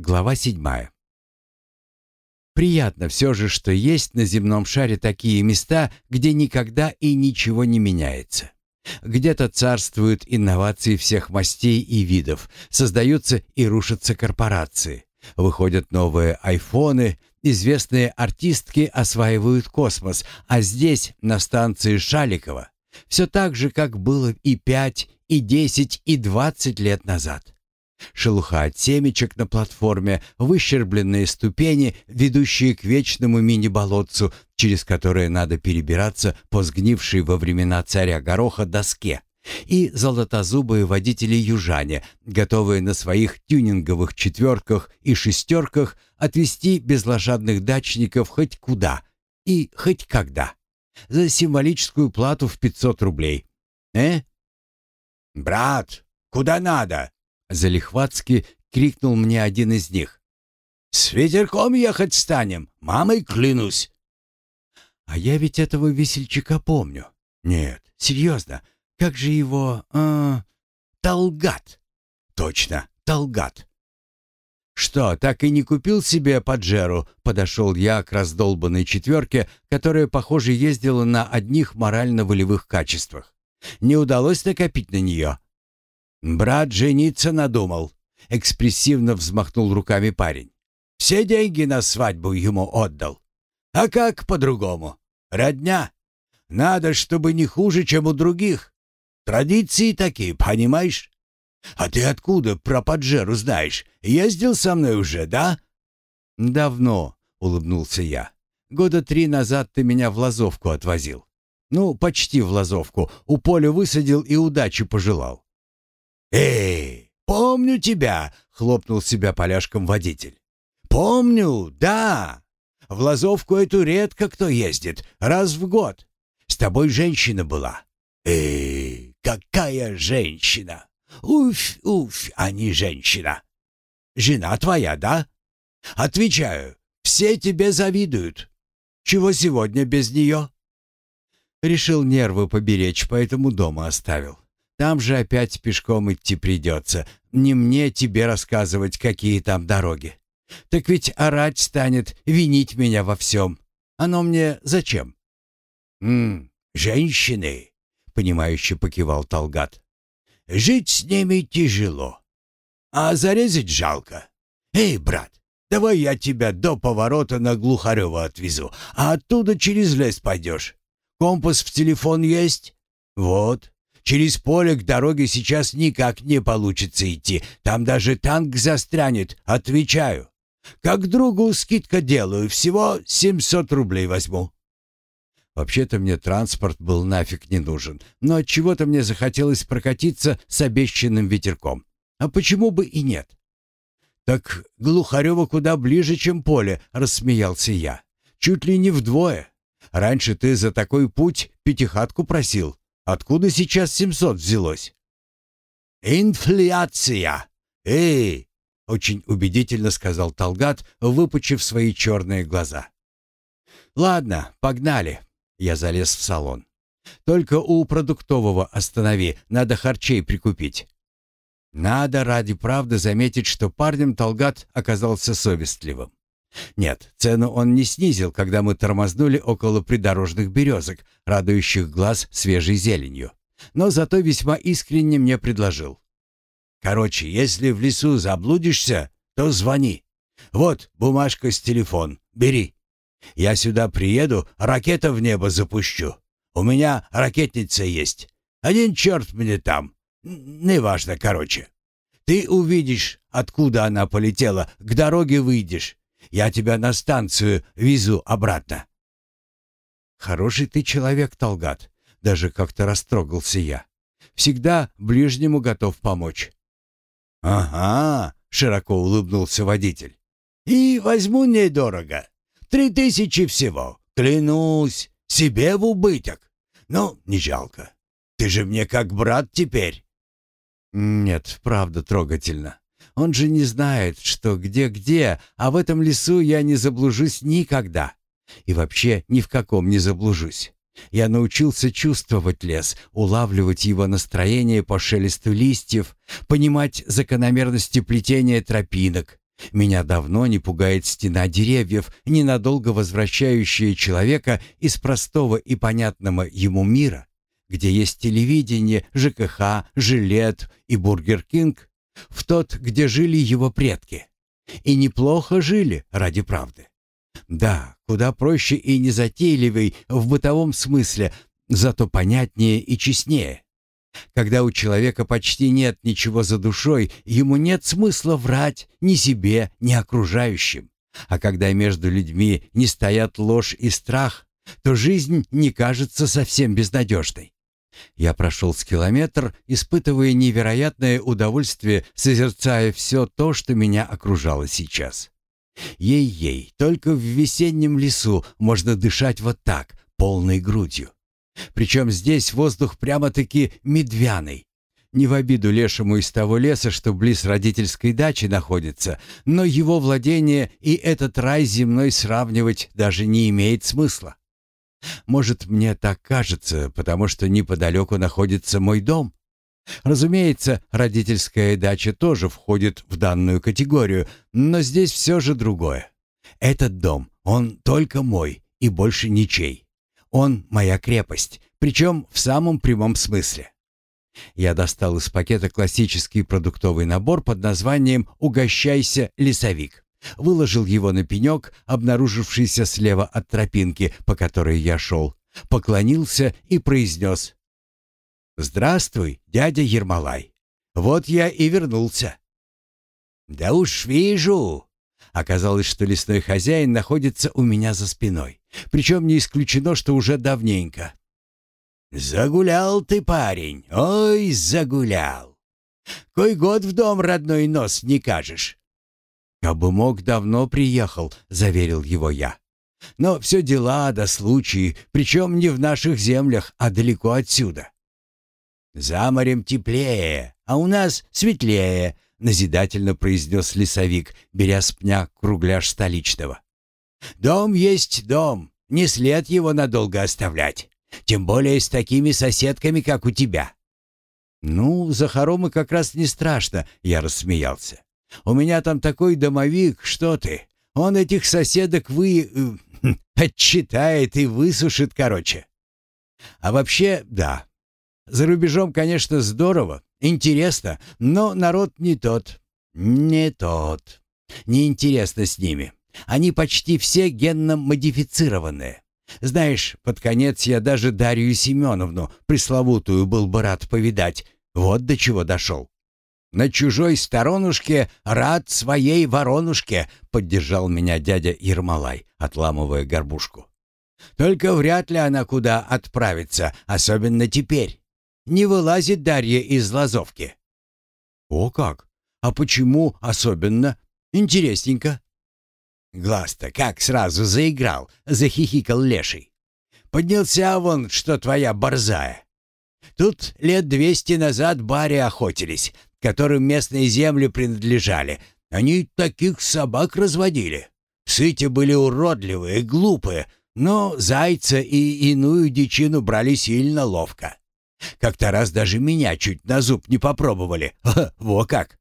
Глава седьмая. Приятно все же, что есть на земном шаре такие места, где никогда и ничего не меняется. Где-то царствуют инновации всех мастей и видов, создаются и рушатся корпорации. Выходят новые айфоны, известные артистки осваивают космос, а здесь, на станции Шаликова, все так же, как было и пять, и десять, и двадцать лет назад. Шелуха от семечек на платформе, выщербленные ступени, ведущие к вечному мини-болотцу, через которое надо перебираться по сгнившей во времена царя Гороха доске, и золотозубые водители-южане, готовые на своих тюнинговых четверках и шестерках отвезти безлошадных дачников хоть куда и хоть когда, за символическую плату в 500 рублей. «Э?» «Брат, куда надо?» Залихватски крикнул мне один из них. «С ветерком ехать станем, мамой клянусь!» А я ведь этого весельчака помню. Нет, серьезно, как же его... Э, Талгат. Точно, Талгат. «Что, так и не купил себе поджеру?» Подошел я к раздолбанной четверке, которая, похоже, ездила на одних морально-волевых качествах. «Не удалось накопить на нее?» «Брат жениться надумал», — экспрессивно взмахнул руками парень. «Все деньги на свадьбу ему отдал. А как по-другому? Родня. Надо, чтобы не хуже, чем у других. Традиции такие, понимаешь? А ты откуда про Паджеру знаешь? Ездил со мной уже, да?» «Давно», — улыбнулся я. «Года три назад ты меня в Лазовку отвозил. Ну, почти в Лазовку. У поля высадил и удачи пожелал. «Эй, помню тебя!» — хлопнул себя поляшком водитель. «Помню, да. В Лазовку эту редко кто ездит, раз в год. С тобой женщина была. Эй, какая женщина! Уф, уф, а не женщина. Жена твоя, да? Отвечаю, все тебе завидуют. Чего сегодня без нее?» Решил нервы поберечь, поэтому дома оставил. Там же опять пешком идти придется. Не мне тебе рассказывать, какие там дороги. Так ведь орать станет, винить меня во всем. Оно мне зачем? «М, женщины», — понимающе покивал Талгат. «Жить с ними тяжело. А зарезать жалко. Эй, брат, давай я тебя до поворота на Глухарева отвезу, а оттуда через лес пойдешь. Компас в телефон есть? Вот, Через поле к дороге сейчас никак не получится идти. Там даже танк застрянет, отвечаю. Как другу скидка делаю, всего 700 рублей возьму. Вообще-то мне транспорт был нафиг не нужен, но от чего то мне захотелось прокатиться с обещанным ветерком. А почему бы и нет? «Так Глухарева куда ближе, чем поле», — рассмеялся я. «Чуть ли не вдвое. Раньше ты за такой путь пятихатку просил, Откуда сейчас 700 взялось? «Инфляция! Эй!» — очень убедительно сказал Талгат, выпучив свои черные глаза. «Ладно, погнали!» — я залез в салон. «Только у продуктового останови, надо харчей прикупить». Надо ради правды заметить, что парнем Талгат оказался совестливым. Нет, цену он не снизил, когда мы тормознули около придорожных березок, радующих глаз свежей зеленью. Но зато весьма искренне мне предложил. «Короче, если в лесу заблудишься, то звони. Вот бумажка с телефон, бери. Я сюда приеду, ракета в небо запущу. У меня ракетница есть. Один черт мне там. Неважно, короче. Ты увидишь, откуда она полетела, к дороге выйдешь. Я тебя на станцию везу обратно». «Хороший ты человек, Талгат», — даже как-то растрогался я. «Всегда ближнему готов помочь». «Ага», — широко улыбнулся водитель. «И возьму недорого. Три тысячи всего. Клянусь, себе в убыток. Ну, не жалко. Ты же мне как брат теперь». «Нет, правда трогательно. Он же не знает, что где-где, а в этом лесу я не заблужусь никогда. И вообще ни в каком не заблужусь. Я научился чувствовать лес, улавливать его настроение по шелесту листьев, понимать закономерности плетения тропинок, Меня давно не пугает стена деревьев, ненадолго возвращающая человека из простого и понятного ему мира, где есть телевидение, ЖКХ, Жиллет и Бургер Кинг, в тот, где жили его предки. И неплохо жили ради правды. Да, куда проще и незатейливей в бытовом смысле, зато понятнее и честнее. Когда у человека почти нет ничего за душой, ему нет смысла врать ни себе, ни окружающим. А когда между людьми не стоят ложь и страх, то жизнь не кажется совсем безнадежной. Я прошел с километр, испытывая невероятное удовольствие, созерцая все то, что меня окружало сейчас. Ей-ей, только в весеннем лесу можно дышать вот так, полной грудью. Причем здесь воздух прямо-таки медвяный. Не в обиду лешему из того леса, что близ родительской дачи находится, но его владение и этот рай земной сравнивать даже не имеет смысла. Может, мне так кажется, потому что неподалеку находится мой дом? Разумеется, родительская дача тоже входит в данную категорию, но здесь все же другое. Этот дом, он только мой и больше ничей. Он моя крепость, причем в самом прямом смысле. Я достал из пакета классический продуктовый набор под названием «Угощайся, лесовик». Выложил его на пенек, обнаружившийся слева от тропинки, по которой я шел, поклонился и произнес «Здравствуй, дядя Ермолай. Вот я и вернулся». «Да уж вижу». Оказалось, что лесной хозяин находится у меня за спиной. Причем не исключено, что уже давненько. «Загулял ты, парень, ой, загулял! Кой год в дом родной нос не кажешь?» «Кабы мог, давно приехал», — заверил его я. «Но все дела да случаи, причем не в наших землях, а далеко отсюда». «За морем теплее, а у нас светлее», — назидательно произнес лесовик, беря с пня кругляш столичного. Дом есть дом, не след его надолго оставлять. Тем более с такими соседками, как у тебя». «Ну, за хоромы как раз не страшно», — я рассмеялся. «У меня там такой домовик, что ты. Он этих соседок вы... Э, отчитает и высушит, короче». «А вообще, да. За рубежом, конечно, здорово, интересно, но народ не тот. Не тот. Неинтересно с ними. Они почти все генно модифицированные. Знаешь, под конец я даже Дарью Семеновну, пресловутую, был бы рад повидать. Вот до чего дошел. «На чужой сторонушке рад своей воронушке», — поддержал меня дядя Ермолай, отламывая горбушку. «Только вряд ли она куда отправится, особенно теперь. Не вылазит Дарья из лазовки». «О как! А почему особенно? Интересненько». Глаз-то как сразу заиграл, захихикал леший. Поднялся вон, что твоя борзая. Тут лет двести назад бари охотились, которым местные земли принадлежали. Они таких собак разводили. Псы те были уродливые, глупые, но зайца и иную дичину брали сильно ловко. Как-то раз даже меня чуть на зуб не попробовали. Во как!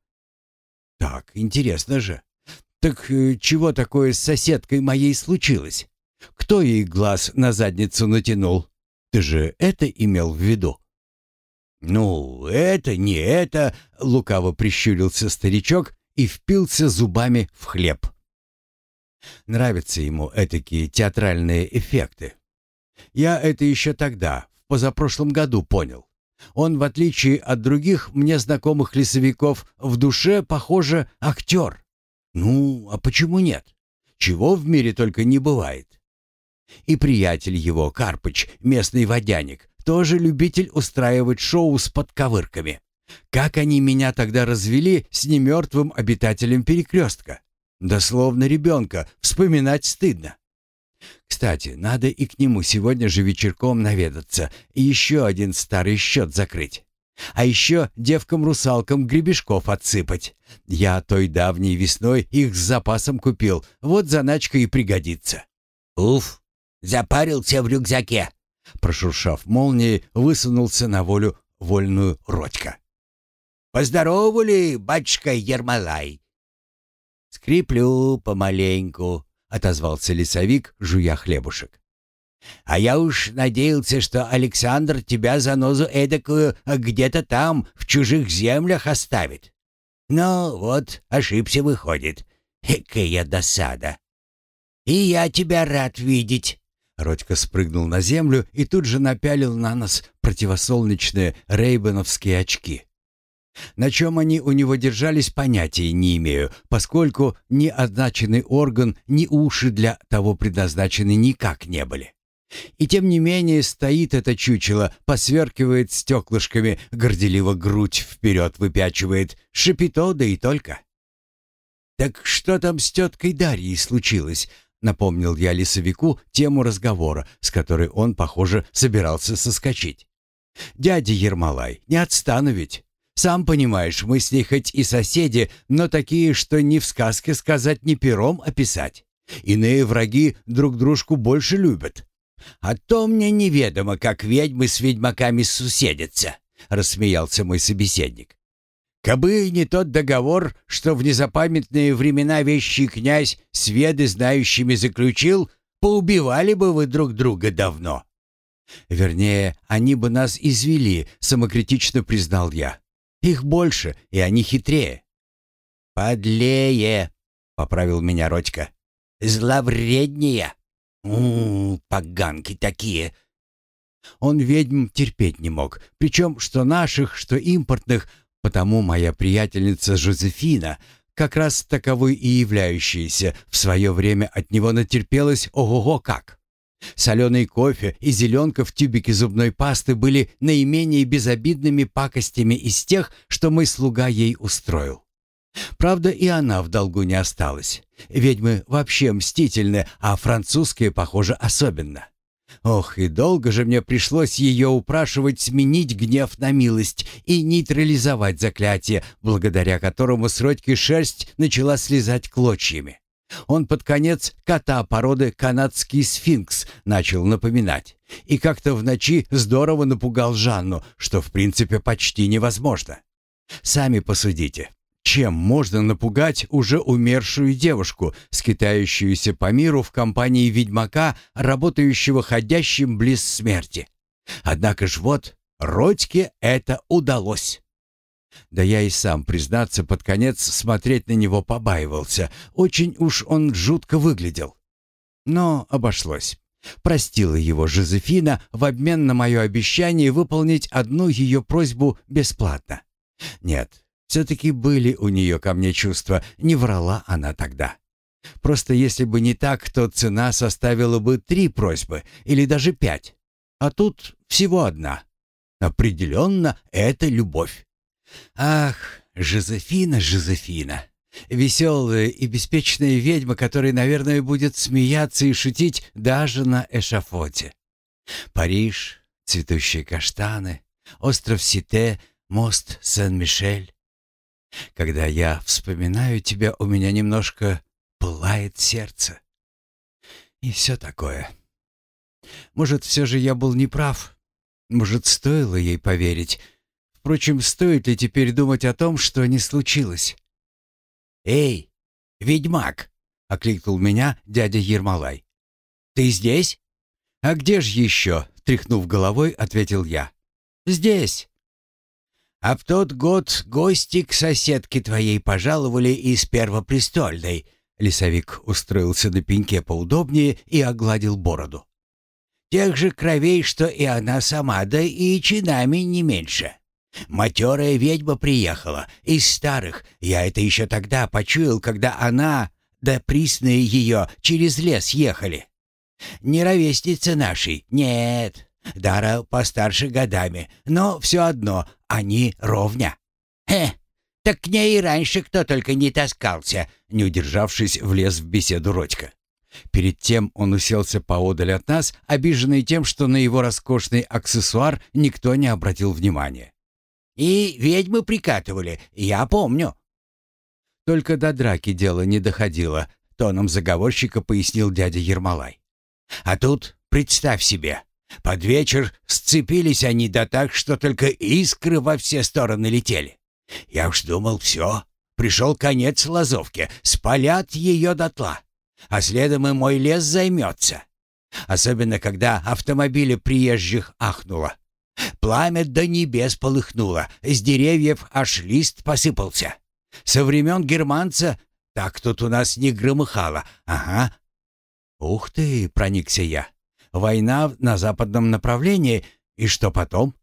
Так, интересно же. «Так э, чего такое с соседкой моей случилось? Кто ей глаз на задницу натянул? Ты же это имел в виду?» «Ну, это не это», — лукаво прищурился старичок и впился зубами в хлеб. Нравятся ему этакие театральные эффекты. Я это еще тогда, в позапрошлом году, понял. Он, в отличие от других мне знакомых лесовиков, в душе, похоже, актер. Ну, а почему нет? Чего в мире только не бывает. И приятель его, Карпыч, местный водяник, тоже любитель устраивать шоу с подковырками. Как они меня тогда развели с немертвым обитателем перекрестка? Дословно ребенка, вспоминать стыдно. Кстати, надо и к нему сегодня же вечерком наведаться и еще один старый счет закрыть. А еще девкам-русалкам гребешков отсыпать. Я той давней весной их с запасом купил, вот заначка и пригодится. Уф, запарился в рюкзаке. Прошуршав молнией, высунулся на волю вольную Родька. «Поздоровали, батюшка Ермолай!» скреплю помаленьку», — отозвался лесовик, жуя хлебушек. «А я уж надеялся, что Александр тебя за нозу эдакую где-то там, в чужих землях оставит. Но вот ошибся выходит. Экая досада. И я тебя рад видеть». Родька спрыгнул на землю и тут же напялил на нос противосолнечные рейбеновские очки. На чем они у него держались, понятия не имею, поскольку ни означенный орган, ни уши для того предназначены никак не были. И тем не менее стоит это чучело, посверкивает стеклышками, горделиво грудь вперед выпячивает, шипито да и только. «Так что там с теткой Дарьей случилось?» — напомнил я лесовику тему разговора, с которой он, похоже, собирался соскочить. «Дядя Ермолай, не отстану ведь. Сам понимаешь, мы с ней хоть и соседи, но такие, что ни в сказке сказать, ни пером описать. Иные враги друг дружку больше любят. А то мне неведомо, как ведьмы с ведьмаками суседятся», — рассмеялся мой собеседник. «Кабы не тот договор, что в незапамятные времена вещий князь с веды знающими заключил, поубивали бы вы друг друга давно». «Вернее, они бы нас извели», — самокритично признал я. Их больше, и они хитрее». «Подлее», — поправил меня Родька. «Зловреднее. У, поганки такие». Он ведьм терпеть не мог, причем что наших, что импортных, потому моя приятельница Жозефина, как раз таковой и являющаяся, в свое время от него натерпелась ого-го как. Соленый кофе и зеленка в тюбике зубной пасты были наименее безобидными пакостями из тех, что мой слуга ей устроил. Правда, и она в долгу не осталась. Ведьмы вообще мстительны, а французские, похоже, особенно. Ох, и долго же мне пришлось ее упрашивать сменить гнев на милость и нейтрализовать заклятие, благодаря которому с Родьки шерсть начала слезать клочьями. Он под конец кота породы канадский сфинкс начал напоминать. И как-то в ночи здорово напугал Жанну, что в принципе почти невозможно. Сами посудите, чем можно напугать уже умершую девушку, скитающуюся по миру в компании ведьмака, работающего ходящим близ смерти? Однако ж вот, Родьке это удалось. Да я и сам, признаться, под конец смотреть на него побаивался. Очень уж он жутко выглядел. Но обошлось. Простила его Жозефина в обмен на мое обещание выполнить одну ее просьбу бесплатно. Нет, все-таки были у нее ко мне чувства, не врала она тогда. Просто если бы не так, то цена составила бы три просьбы или даже пять. А тут всего одна. Определенно, это любовь. Ах, Жозефина, Жозефина. Веселая и беспечная ведьма, которая, наверное, будет смеяться и шутить даже на эшафоте. Париж, цветущие каштаны, остров Сите, мост Сен-Мишель. Когда я вспоминаю тебя, у меня немножко пылает сердце. И все такое. Может, все же я был неправ? Может, стоило ей поверить? Впрочем, стоит ли теперь думать о том, что не случилось? «Эй, ведьмак!» — окликнул меня дядя Ермолай. «Ты здесь?» «А где ж еще?» — тряхнув головой, ответил я. «Здесь». «А в тот год гости к соседке твоей пожаловали из Первопрестольной», Лесовик устроился на пеньке поудобнее и огладил бороду. «Тех же кровей, что и она сама, да и чинами не меньше. Матерая ведьма приехала, из старых. Я это еще тогда почуял, когда она, да присные ее, через лес ехали. Не ровесница нашей, нет. Дара постарше годами, но все одно, они ровня. Хе, так к ней и раньше кто только не таскался, не удержавшись, влез в беседу Родька. Перед тем он уселся поодаль от нас, обиженный тем, что на его роскошный аксессуар никто не обратил внимания. И ведьмы прикатывали, я помню». Только до драки дело не доходило, тоном заговорщика пояснил дядя Ермолай. «А тут, представь себе, под вечер сцепились они да так, что только искры во все стороны летели. Я уж думал, все, Пришел конец Лазовке, спалят ее дотла. А следом и мой лес займется. Особенно, когда автомобили приезжих ахнуло. Пламя до небес полыхнуло, с деревьев аж лист посыпался. Со времен германца так тут у нас не громыхало. Ага. Ух ты, проникся я. Война на западном направлении, и что потом?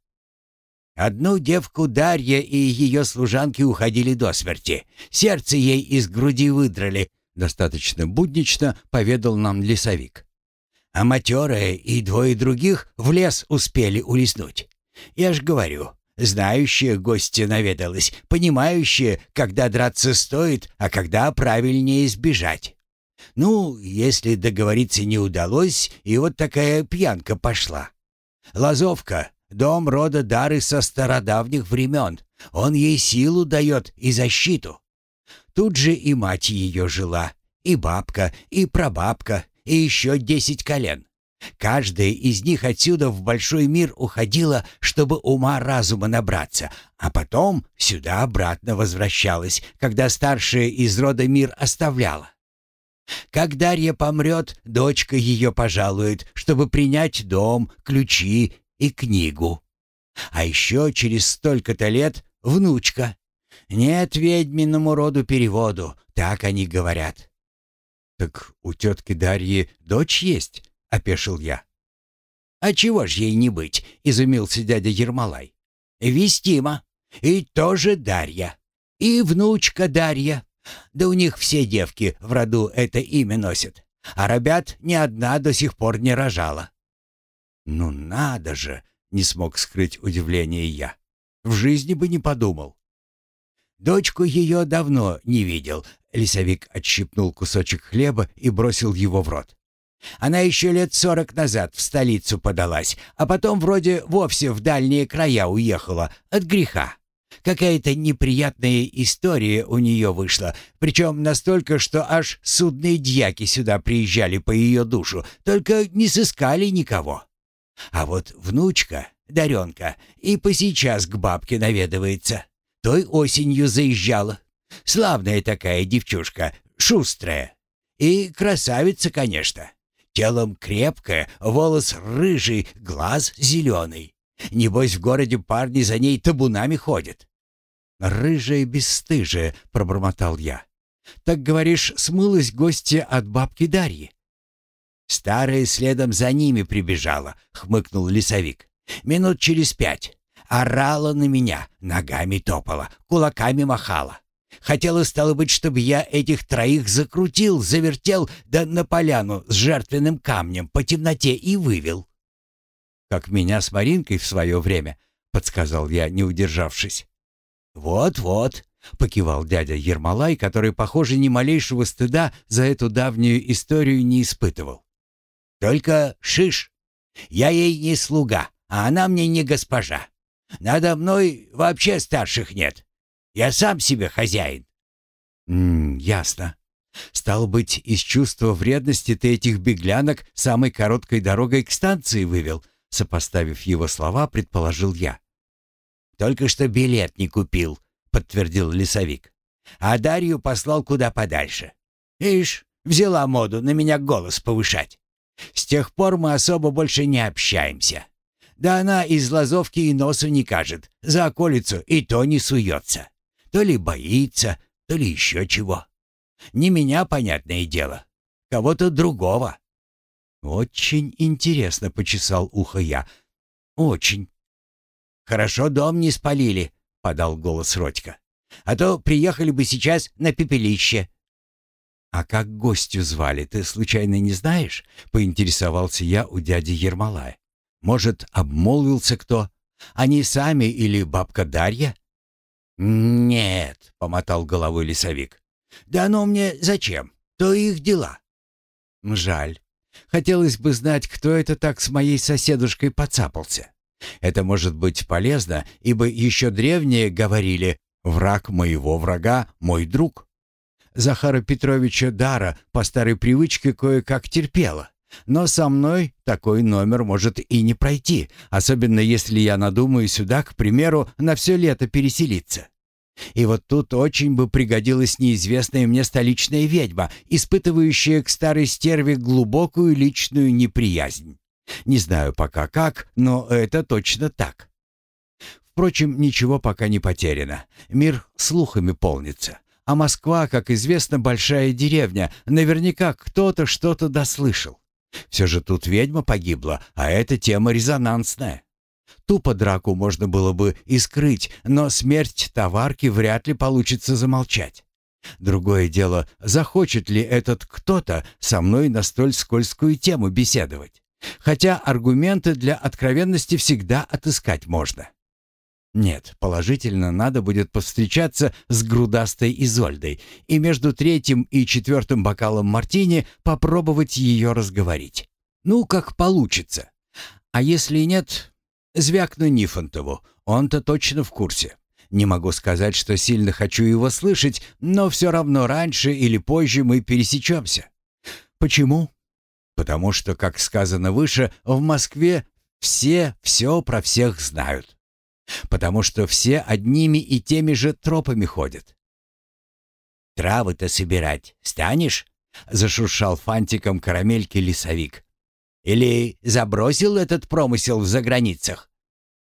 Одну девку Дарья и ее служанки уходили до смерти. Сердце ей из груди выдрали, достаточно буднично поведал нам лесовик. А матерая и двое других в лес успели улизнуть. Я ж говорю, знающая гостья наведалась, понимающая, когда драться стоит, а когда правильнее избежать. Ну, если договориться не удалось, и вот такая пьянка пошла. Лазовка — дом рода Дары со стародавних времен. Он ей силу дает и защиту. Тут же и мать ее жила, и бабка, и прабабка, и еще десять колен. Каждая из них отсюда в большой мир уходила, чтобы ума разума набраться, а потом сюда обратно возвращалась, когда старшая из рода мир оставляла. Как Дарья помрет, дочка ее пожалует, чтобы принять дом, ключи и книгу. А еще через столько-то лет внучка. Нет ведьминому роду переводу, так они говорят. «Так у тетки Дарьи дочь есть?» — опешил я. «А чего ж ей не быть?» — изумился дядя Ермолай. «Вестима. И тоже Дарья. И внучка Дарья. Да у них все девки в роду это имя носят. А ребят ни одна до сих пор не рожала». «Ну надо же!» — не смог скрыть удивление я. «В жизни бы не подумал». Дочку ее давно не видел. Лесовик отщипнул кусочек хлеба и бросил его в рот. Она еще лет сорок назад в столицу подалась, а потом вроде вовсе в дальние края уехала от греха. Какая-то неприятная история у нее вышла, причем настолько, что аж судные дьяки сюда приезжали по ее душу, только не сыскали никого. А вот внучка, Даренка, и по сейчас к бабке наведывается. Той осенью заезжала. Славная такая девчушка, шустрая. И красавица, конечно. Телом крепкая, волос рыжий, глаз зеленый. Небось, в городе парни за ней табунами ходят. «Рыжая бесстыжая», — пробормотал я. «Так, говоришь, смылась гостья от бабки Дарьи?» «Старая следом за ними прибежала», — хмыкнул лесовик. «Минут через пять. Орала на меня, ногами топала, кулаками махала. Хотела, стало быть, чтобы я этих троих закрутил, завертел, да на поляну с жертвенным камнем по темноте и вывел. «Как меня с Маринкой в свое время», — подсказал я, не удержавшись. «Вот-вот», — покивал дядя Ермолай, который, похоже, ни малейшего стыда за эту давнюю историю не испытывал. «Только шиш. Я ей не слуга, а она мне не госпожа. Надо мной вообще старших нет. Я сам себе хозяин». «Ммм, ясно. Стал быть, из чувства вредности ты этих беглянок самой короткой дорогой к станции вывел», сопоставив его слова, предположил я. «Только что билет не купил», — подтвердил лесовик. «А Дарью послал куда подальше. Ишь, взяла моду на меня голос повышать. С тех пор мы особо больше не общаемся. Да она из лазовки и носу не кажет, за околицу и то не суется. То ли боится, то ли еще чего. Не меня, понятное дело, кого-то другого. Очень интересно, почесал ухо я. Очень. Хорошо дом не спалили, подал голос Родька. А то приехали бы сейчас на пепелище. А как гостю звали, ты случайно не знаешь? Поинтересовался я у дяди Ермолая. Может, обмолвился кто? Они сами или бабка Дарья? «Нет», — помотал головой лесовик. «Да оно мне зачем? То их дела». «Жаль. Хотелось бы знать, кто это так с моей соседушкой поцапался. Это может быть полезно, ибо еще древние говорили «враг моего врага — мой друг». Захара Петровича Дара по старой привычке кое-как терпела. Но со мной такой номер может и не пройти, особенно если я надумаю сюда, к примеру, на все лето переселиться. И вот тут очень бы пригодилась неизвестная мне столичная ведьма, испытывающая к старой стерве глубокую личную неприязнь. Не знаю пока как, но это точно так. Впрочем, ничего пока не потеряно. Мир слухами полнится. А Москва, как известно, большая деревня. Наверняка кто-то что-то дослышал. Все же тут ведьма погибла, а эта тема резонансная. Тупо драку можно было бы и скрыть, но смерть товарки вряд ли получится замолчать. Другое дело, захочет ли этот кто-то со мной на столь скользкую тему беседовать. Хотя аргументы для откровенности всегда отыскать можно. Нет, положительно надо будет повстречаться с грудастой Изольдой и между третьим и четвертым бокалом мартини попробовать ее разговорить. Ну, как получится. А если нет, звякну Нифонтову, он-то точно в курсе. Не могу сказать, что сильно хочу его слышать, но все равно раньше или позже мы пересечемся. Почему? Потому что, как сказано выше, в Москве все все про всех знают. Потому что все одними и теми же тропами ходят. «Травы-то собирать станешь?» — зашуршал фантиком карамельки лесовик. «Или забросил этот промысел в заграницах?»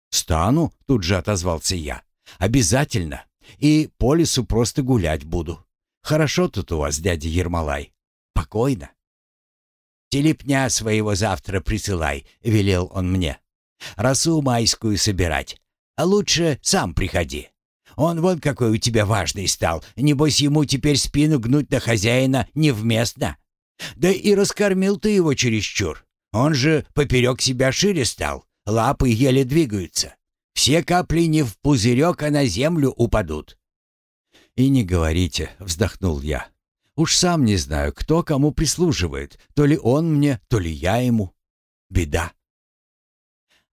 «Стану», — тут же отозвался я. «Обязательно. И по лесу просто гулять буду. Хорошо тут у вас, дядя Ермолай. Покойно». «Телепня своего завтра присылай», — велел он мне. «Росу майскую собирать. А лучше сам приходи. Он вон какой у тебя важный стал. Небось, ему теперь спину гнуть на хозяина невместно. Да и раскормил ты его чересчур. Он же поперек себя шире стал. Лапы еле двигаются. Все капли не в пузырек, а на землю упадут. «И не говорите», — вздохнул я. «Уж сам не знаю, кто кому прислуживает. То ли он мне, то ли я ему. Беда».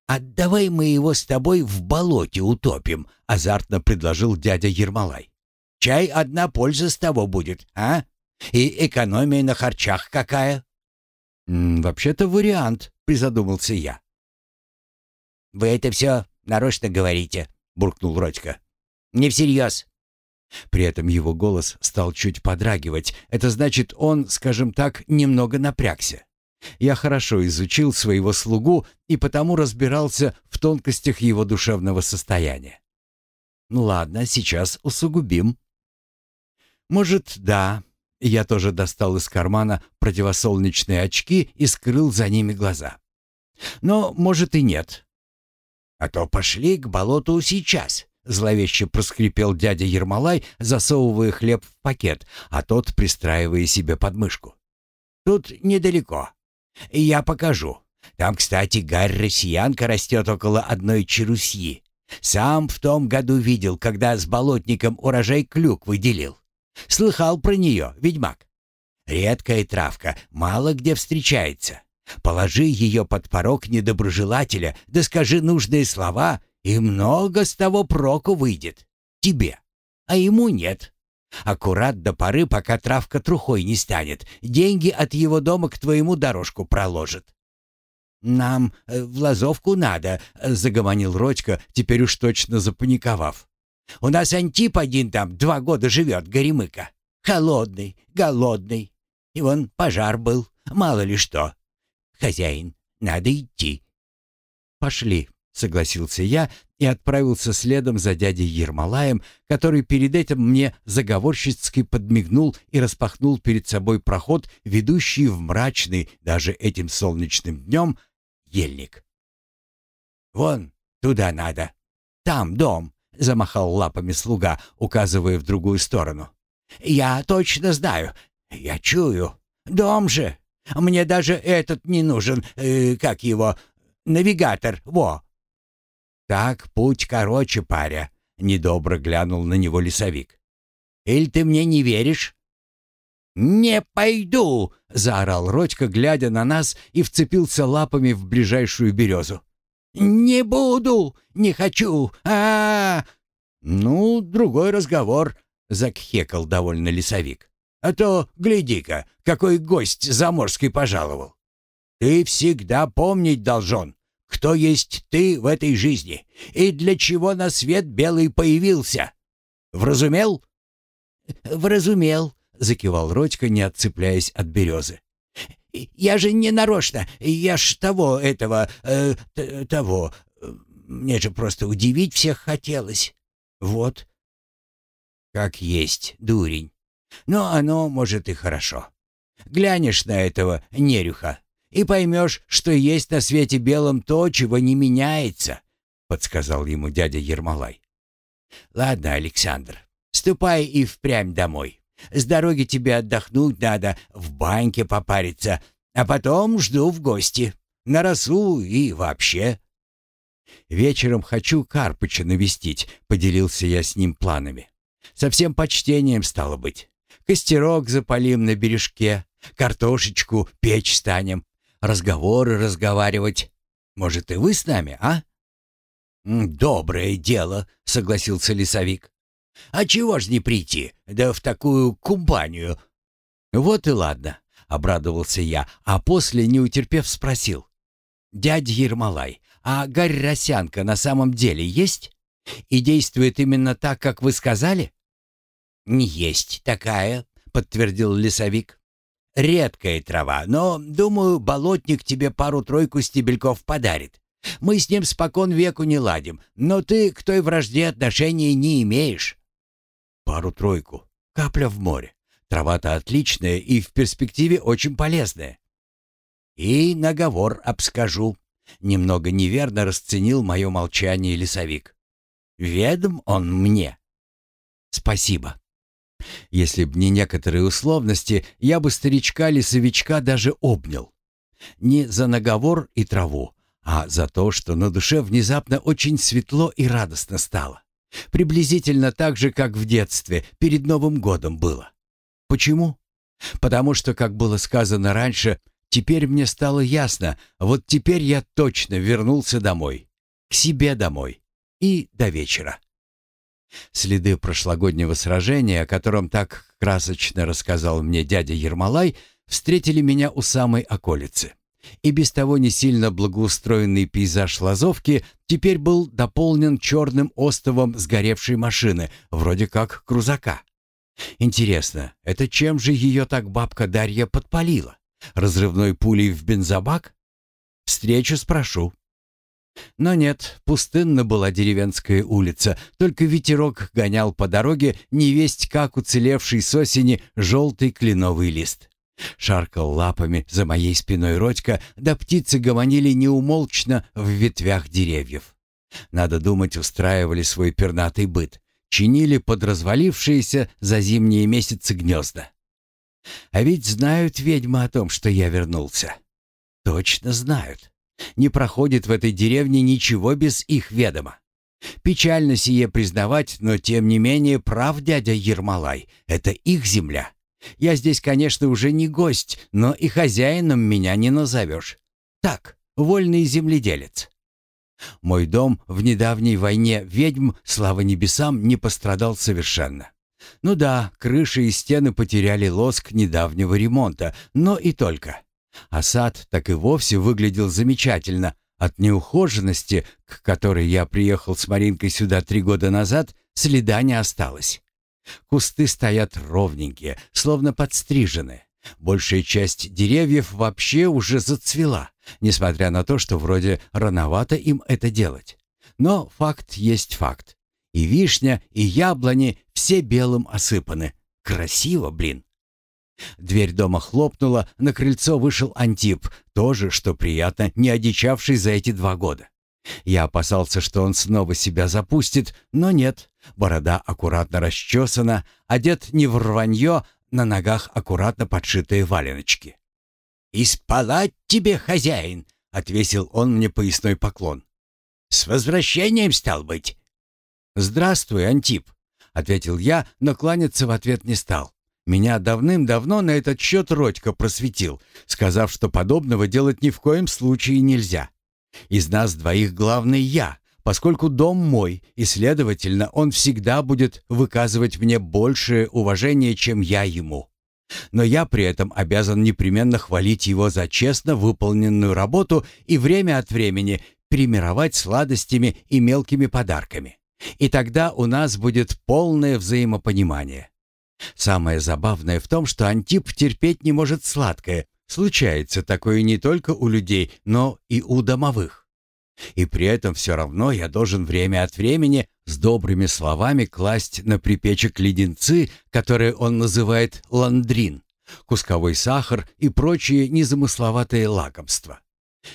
«Отдавай мы его с тобой в болоте утопим», — азартно предложил дядя Ермолай. «Чай одна польза с того будет, а? И экономия на харчах какая?» «Вообще-то вариант», — призадумался я. «Вы это все нарочно говорите», — буркнул Родька. «Не всерьез». При этом его голос стал чуть подрагивать. Это значит, он, скажем так, немного напрягся. Я хорошо изучил своего слугу и потому разбирался в тонкостях его душевного состояния. Ну ладно, сейчас усугубим. Может, да. Я тоже достал из кармана противосолнечные очки и скрыл за ними глаза. Но, может, и нет. А то пошли к болоту сейчас. Зловеще проскрипел дядя Ермолай, засовывая хлеб в пакет, а тот пристраивая себе подмышку. «Тут недалеко. Я покажу. Там, кстати, гарь-россиянка растет около одной черусьи. Сам в том году видел, когда с болотником урожай клюк выделил. Слыхал про нее, ведьмак? Редкая травка, мало где встречается. Положи ее под порог недоброжелателя, да скажи нужные слова, и много с того проку выйдет. Тебе. А ему нет. Аккурат до поры, пока травка трухой не станет, деньги от его дома к твоему дорожку проложит. «Нам э, в Лазовку надо», — загомонил Родька, теперь уж точно запаниковав. «У нас Антип один там два года живет, Горемыка. Холодный, голодный. И вон пожар был, мало ли что. Хозяин, надо идти». «Пошли», — согласился я и отправился следом за дядей Ермолаем, который перед этим мне заговорщицки подмигнул и распахнул перед собой проход, ведущий в мрачный, даже этим солнечным днем, ельник. «Вон, туда надо. Там дом», — замахал лапами слуга, указывая в другую сторону. «Я точно знаю. Я чую. Дом же. Мне даже этот не нужен, э, как его, навигатор, во». «Так путь короче, паря», — недобро глянул на него лесовик. «Или ты мне не веришь?» «Не пойду!» — заорал Родька, глядя на нас и вцепился лапами в ближайшую березу. «Не буду! Не хочу! а, -а, -а «Ну, другой разговор», — закхекал довольно лесовик. «А то, гляди-ка, какой гость заморский пожаловал! Ты всегда помнить должен, кто есть ты в этой жизни и для чего на свет белый появился. Вразумел?» «Вразумел», — закивал Родька, не отцепляясь от березы. «Я же не нарочно, я ж того, этого, э, того. Мне же просто удивить всех хотелось. Вот». «Как есть, дурень. Но оно, может, и хорошо. Глянешь на этого нерюха и поймешь, что есть на свете белом то, чего не меняется», — подсказал ему дядя Ермолай. «Ладно, Александр, ступай и впрямь домой. С дороги тебе отдохнуть надо, в баньке попариться, а потом жду в гости. На росу и вообще». «Вечером хочу Карпыча навестить», — поделился я с ним планами. «Со всем почтением стало быть. Костерок запалим на бережке, картошечку печь станем, разговоры разговаривать. Может, и вы с нами, а?» «Доброе дело», — согласился лесовик. «А чего ж не прийти, да в такую компанию?» «Вот и ладно», — обрадовался я, а после, не утерпев, спросил. «Дядя Ермолай, а Гарь Росянка на самом деле есть? И действует именно так, как вы сказали?» «Не есть такая», — подтвердил лесовик. «Редкая трава, но, думаю, болотник тебе пару-тройку стебельков подарит. Мы с ним спокон веку не ладим, но ты к той вражде отношения не имеешь». «Пару-тройку. Капля в море. Трава-то отличная и в перспективе очень полезная». «И наговор обскажу», — немного неверно расценил мое молчание лесовик. «Ведом он мне». «Спасибо». Если б не некоторые условности, я бы старичка-лесовичка даже обнял. Не за наговор и траву, а за то, что на душе внезапно очень светло и радостно стало. Приблизительно так же, как в детстве, перед Новым годом было. Почему? Потому что, как было сказано раньше, теперь мне стало ясно, вот теперь я точно вернулся домой. К себе домой. И до вечера. Следы прошлогоднего сражения, о котором так красочно рассказал мне дядя Ермолай, встретили меня у самой околицы и без того не сильно благоустроенный пейзаж Лазовки теперь был дополнен черным остовом сгоревшей машины, вроде как крузака. Интересно, это чем же ее так бабка Дарья подпалила? Разрывной пулей в бензобак? Встречу спрошу. Но нет, пустынна была деревенская улица, только ветерок гонял по дороге невесть как уцелевший с осени желтый кленовый лист. Шаркал лапами за моей спиной Родька, да птицы гомонили неумолчно в ветвях деревьев. Надо думать, устраивали свой пернатый быт, чинили под развалившиеся за зимние месяцы гнезда. А ведь знают ведьмы о том, что я вернулся. Точно знают. Не проходит в этой деревне ничего без их ведома. Печально сие признавать, но тем не менее прав дядя Ермолай. Это их земля. Я здесь, конечно, уже не гость, но и хозяином меня не назовешь. Так, вольный земледелец. Мой дом в недавней войне ведьм, слава небесам, не пострадал совершенно. Ну да, крыши и стены потеряли лоск недавнего ремонта, но и только. А сад так и вовсе выглядел замечательно. От неухоженности, к которой я приехал с Маринкой сюда три года назад, следа не осталось. Кусты стоят ровненькие, словно подстрижены. Большая часть деревьев вообще уже зацвела, несмотря на то, что вроде рановато им это делать. Но факт есть факт. И вишня, и яблони все белым осыпаны. Красиво, блин. Дверь дома хлопнула, на крыльцо вышел Антип, тоже, что приятно, не одичавший за эти два года. Я опасался, что он снова себя запустит, но нет. Борода аккуратно расчесана, одет не в рванье, на ногах аккуратно подшитые валеночки. «И тебе, хозяин!» — отвесил он мне поясной поклон. «С возвращением, стал быть!» «Здравствуй, Антип!» — ответил я, но кланяться в ответ не стал. Меня давным-давно на этот счет Родька просветил, сказав, что подобного делать ни в коем случае нельзя. Из нас двоих главный я, поскольку дом мой, и, следовательно, он всегда будет выказывать мне большее уважение, чем я ему. Но я при этом обязан непременно хвалить его за честно выполненную работу и время от времени примировать сладостями и мелкими подарками. И тогда у нас будет полное взаимопонимание. Самое забавное в том, что Антип терпеть не может сладкое. Случается такое не только у людей, но и у домовых. И при этом все равно я должен время от времени с добрыми словами класть на припечек леденцы, которые он называет ландрин, кусковой сахар и прочие незамысловатые лакомства.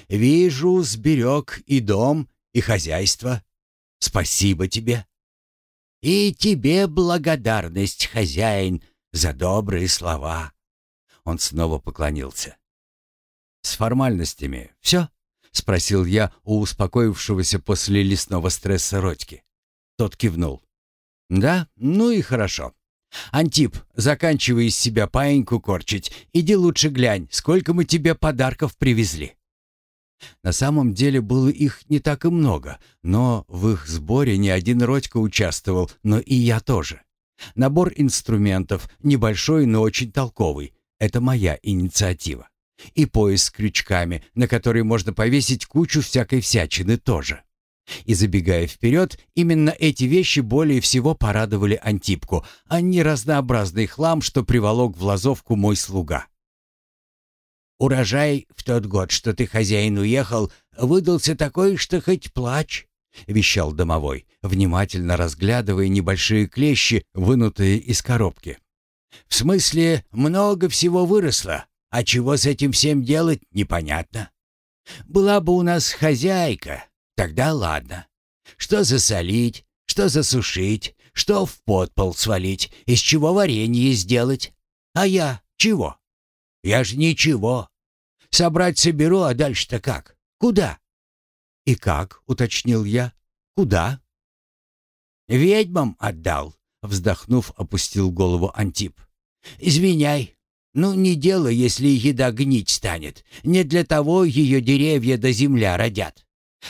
Вижу, сберег и дом, и хозяйство. Спасибо тебе. И тебе благодарность, хозяин, за добрые слова. Он снова поклонился. С формальностями все? спросил я у успокоившегося после лесного стресса Родьки. Тот кивнул. Да, ну и хорошо. Антип, заканчивай из себя паиньку корчить. Иди лучше глянь, сколько мы тебе подарков привезли. На самом деле было их не так и много, но в их сборе не один Родька участвовал, но и я тоже. Набор инструментов, небольшой, но очень толковый. Это моя инициатива. И пояс с крючками, на который можно повесить кучу всякой всячины тоже. И забегая вперед, именно эти вещи более всего порадовали Антипку, а не разнообразный хлам, что приволок в лазовку мой слуга. Урожай в тот год, что ты, хозяин, уехал, выдался такой, что хоть плачь», — вещал домовой, внимательно разглядывая небольшие клещи, вынутые из коробки. «В смысле, много всего выросло, а чего с этим всем делать, непонятно. Была бы у нас хозяйка, тогда ладно. Что засолить, что засушить, что в подпол свалить, из чего варенье сделать. А я чего? Я ж ничего. Собрать соберу, а дальше-то как? Куда? И как, уточнил я. Куда? Ведьмам отдал, вздохнув, опустил голову Антип. Извиняй. Ну, не дело, если еда гнить станет. Не для того ее деревья до земля родят.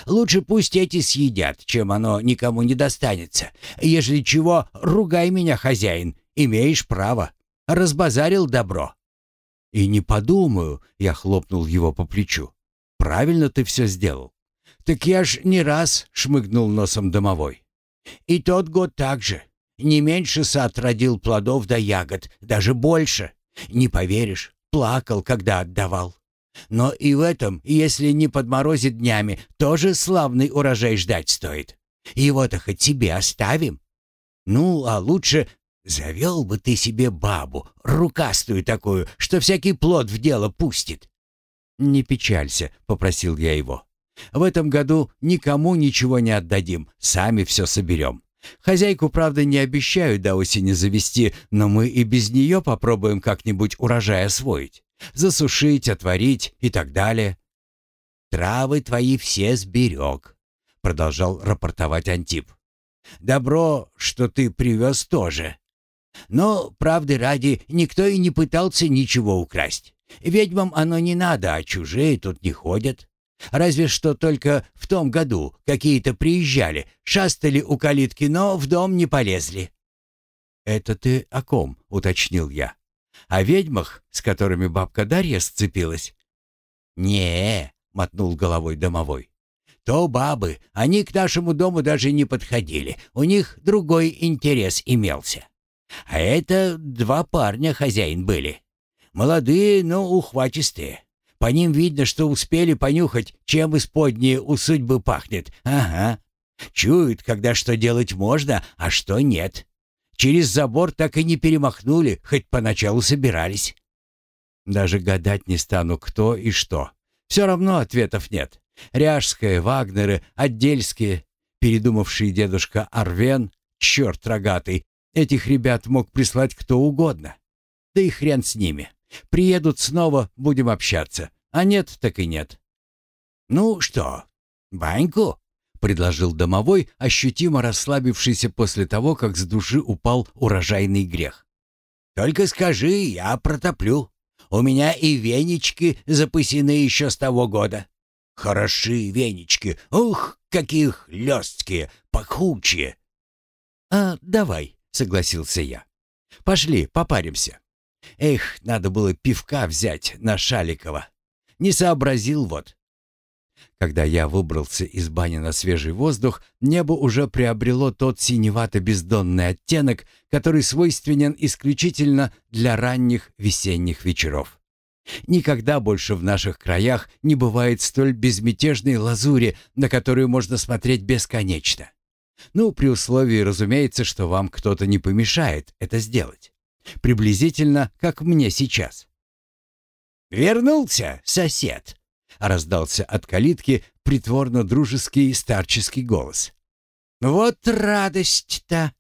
Лучше пусть эти съедят, чем оно никому не достанется. Ежели чего, ругай меня, хозяин, имеешь право. Разбазарил добро. «И не подумаю», — я хлопнул его по плечу. «Правильно ты все сделал». «Так я ж не раз», — шмыгнул носом домовой. «И тот год так же. Не меньше сад родил плодов да ягод, даже больше. Не поверишь, плакал, когда отдавал. Но и в этом, если не подморозит днями, тоже славный урожай ждать стоит. Его-то хоть тебе оставим. Ну, а лучше Завел бы ты себе бабу, рукастую такую, что всякий плод в дело пустит. Не печалься, попросил я его. В этом году никому ничего не отдадим, сами все соберем. Хозяйку, правда, не обещаю до осени завести, но мы и без нее попробуем как-нибудь урожай освоить. Засушить, отварить и так далее. «Травы твои все сберег», — продолжал рапортовать Антип. «Добро, что ты привез тоже. Но, правды ради, никто и не пытался ничего украсть. Ведьмам оно не надо, а чужие тут не ходят. Разве что только в том году какие-то приезжали, шастали у калитки, но в дом не полезли. «Это ты о ком?» — уточнил я. «О ведьмах, с которыми бабка Дарья сцепилась?» «Не-е», мотнул головой домовой. «То бабы, они к нашему дому даже не подходили, у них другой интерес имелся. А это два парня хозяин были. Молодые, но ухватистые. По ним видно, что успели понюхать, чем исподнее у судьбы пахнет. Ага. Чуют, когда что делать можно, а что нет. Через забор так и не перемахнули, хоть поначалу собирались. Даже гадать не стану, кто и что. Все равно ответов нет. Ряжская, Вагнеры, Отдельские, передумавший дедушка Арвен, черт рогатый, Этих ребят мог прислать кто угодно. Да и хрен с ними. Приедут снова, будем общаться. А нет, так и нет. «Ну что, баньку?» — предложил домовой, ощутимо расслабившийся после того, как с души упал урожайный грех. «Только скажи, я протоплю. У меня и венички запасены еще с того года. Хороши венички. Ух, какие хлесткие, пахучие!» «А, давай», согласился я. «Пошли, попаримся». Эх, надо было пивка взять на Шаликова. Не сообразил вот. Когда я выбрался из бани на свежий воздух, небо уже приобрело тот синевато-бездонный оттенок, который свойственен исключительно для ранних весенних вечеров. Никогда больше в наших краях не бывает столь безмятежной лазури, на которую можно смотреть бесконечно. Ну, при условии, разумеется, что вам кто-то не помешает это сделать. Приблизительно, как мне сейчас. «Вернулся, сосед!» — раздался от калитки притворно-дружеский старческий голос. «Вот радость-то!»